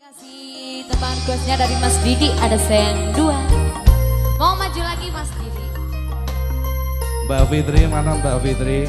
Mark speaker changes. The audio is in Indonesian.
Speaker 1: Kasih teman kuasnya dari Mas Didi ada sayang dua. Mau maju lagi Mas Didi?
Speaker 2: Mbak Fitri mana Mbak Fitri?